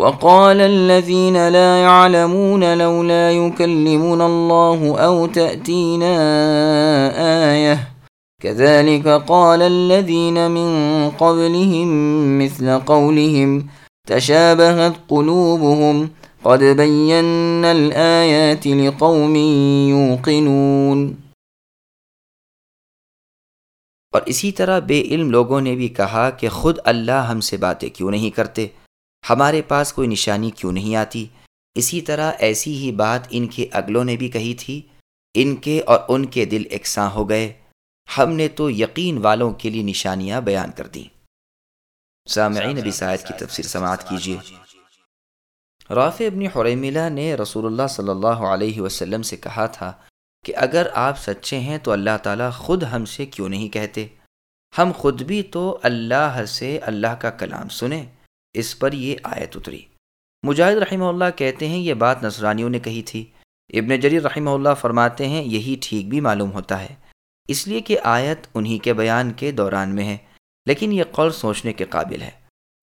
وقال الذين لا يعلمون لولا يكلمون الله أو تأتينا آية. كذلك قال الذين من قبلهم مثل قولهم تشابهت قلوبهم. قد بينا الآيات لقوم يوقنون. اور اسی طرح بے علم لوگوں نے بھی کہا کہ خود اللہ ہم سے باتیں کیوں نہیں کرتے؟ ہمارے پاس کوئی نشانی کیوں نہیں آتی؟ اسی طرح ایسی ہی بات ان کے اگلوں نے بھی کہی تھی۔ ان کے اور ان کے دل اکساں ہو گئے۔ ہم نے تو یقین والوں کے لیے نشانیاں بیان کر دیں۔ سامعین نبی سائد کی تفسیر سماعت کیجیے۔ رافع ابن حریملہ نے رسول اللہ صلی اللہ علیہ وسلم سے کہا تھا کہ اگر آپ سچے ہیں تو اللہ تعالیٰ خود ہم سے کیوں نہیں کہتے؟ ہم خود بھی تو اللہ سے اللہ کا کلام سنیں۔ اس پر یہ آیت اتری۔ مجاہد رحمہ اللہ کہتے ہیں، یہ بات نصرانیوں نے کہی تھی۔ ابن جریر رحمہ اللہ فرماتے ہیں، یہی ٹھیک بھی معلوم ہوتا ہے۔ اس لیے کہ آیت انہی کے بیان کے دوران میں ہے، لیکن یہ قول سوچنے کے قابل ہے۔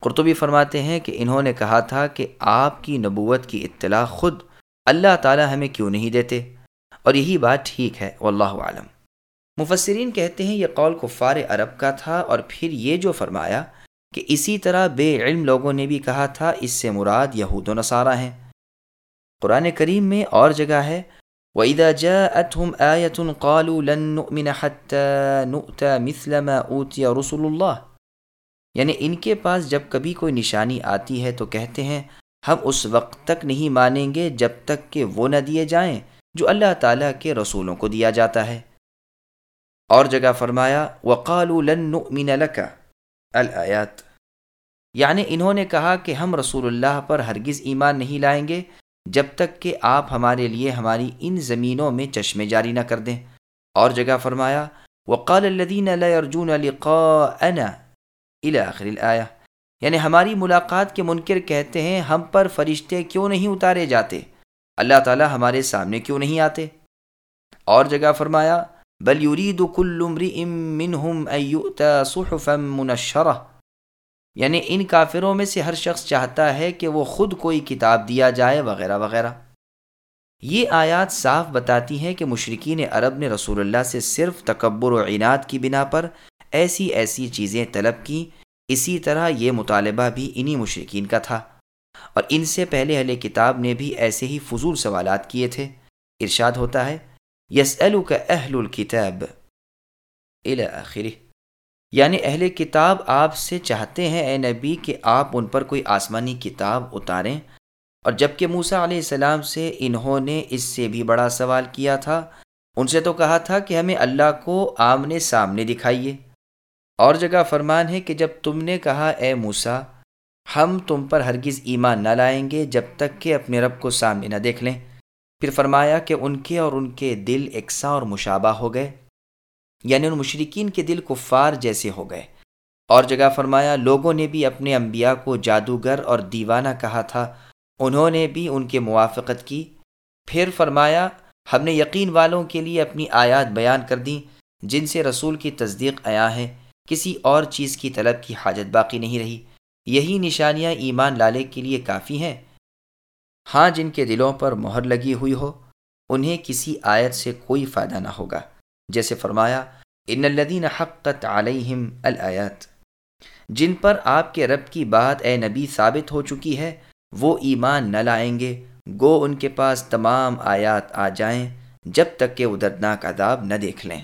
قرطبی فرماتے ہیں کہ انہوں نے کہا تھا کہ آپ کی نبوت کی اطلاع خود اللہ تعالی ہمیں کیوں نہیں دیتے؟ اور یہی بات ٹھیک ہے، واللہ عالم مفسرین کہتے ہیں، یہ قول کفار عرب کا تھا اور پھر یہ جو فرمایا کہ اسی طرح بے علم لوگوں نے بھی کہا تھا، اس سے مراد یہود و نصارہ ہیں۔ قرآن کریم میں اور جگہ ہے۔ وَإِذَا جَاءَتْهُمْ آيَةٌ قَالُوا لَن نُؤْمِنَ حَتَّى نُؤْتَى مِثْلَ مَا أُوتِيَ رُسُلُ اللَّهِ۔ یعنی ان کے پاس جب کبھی کوئی نشانی آتی ہے تو کہتے ہیں، ہم اس وقت تک نہیں مانیں گے جب تک کہ وہ نہ دیے جائیں جو اللہ تعالیٰ کے رسولوں کو دیا جاتا ہے۔ اور جگہ فرمایا، وقالوا لن نؤمن لك۔ الآیات۔ یعنی انہوں نے کہا کہ ہم رسول اللہ پر ہرگز ایمان نہیں لائیں گے جب تک کہ آپ ہمارے لیے ہماری ان زمینوں میں چشمے جاری نہ کر دیں۔ اور جگہ فرمایا، وقال الذين لا يرجون لقاءنا الى آخر الآیہ یعنی ہماری ملاقات کے منکر کہتے ہیں، ہم پر فرشتے کیوں نہیں اتارے جاتے؟ اللہ تعالی ہمارے سامنے کیوں نہیں آتے؟ اور جگہ فرمایا بل يريد كل امرئ منهم ان يؤتى صحفا منشرہ یعنی ان کافروں میں سے ہر شخص چاہتا ہے کہ وہ خود کوئی کتاب دیا جائے وغیرہ وغیرہ۔ یہ آیات صاف بتاتی ہیں کہ مشرقین عرب نے رسول اللہ سے صرف تکبر و عناد کی بنا پر ایسی ایسی چیزیں طلب کی، اسی طرح یہ مطالبہ بھی انہی مشرقین کا تھا۔ اور ان سے پہلے اہل کتاب نے بھی ایسے ہی فضول سوالات کیے تھے۔ ارشاد ہوتا ہے یس کا اہل الکتاب آخر یعنی اہل کتاب آپ سے چاہتے ہیں اے نبی کہ آپ ان پر کوئی آسمانی کتاب اتاریں۔ اور جبکہ موسا علیہ السلام سے انہوں نے اس سے بھی بڑا سوال کیا تھا، ان سے تو کہا تھا کہ ہمیں اللہ کو آمنے سامنے دکھائیے۔ اور جگہ فرمان ہے کہ جب تم نے کہا اے موسا ہم تم پر ہرگز ایمان نہ لائیں گے جب تک کہ اپنے رب کو سامنے نہ دیکھ لیں۔ پھر فرمایا کہ ان کے اور ان کے دل اکساں اور مشابہ ہو گئے یعنی ان مشرقین کے دل کفار جیسے ہو گئے۔ اور جگہ فرمایا، لوگوں نے بھی اپنے انبیاء کو جادوگر اور دیوانہ کہا تھا، انہوں نے بھی ان کے موافقت کی۔ پھر فرمایا، ہم نے یقین والوں کے لیے اپنی آیات بیان کر دیں، جن سے رسول کی تصدیق آیا ہے کسی اور چیز کی طلب کی حاجت باقی نہیں رہی۔ یہی نشانیاں ایمان لالے کے لیے کافی ہیں۔ ہاں جن کے دلوں پر مہر لگی ہوئی ہو، انہیں کسی آیت سے کوئی فائدہ نہ ہوگا۔ جیسے فرمایا، ان الدین حقت علیہم الآیات جن پر آپ کے رب کی بات اے نبی ثابت ہو چکی ہے، وہ ایمان نہ لائیں گے۔ گو ان کے پاس تمام آیات آ جائیں، جب تک کہ وہ دردناک عذاب نہ دیکھ لیں۔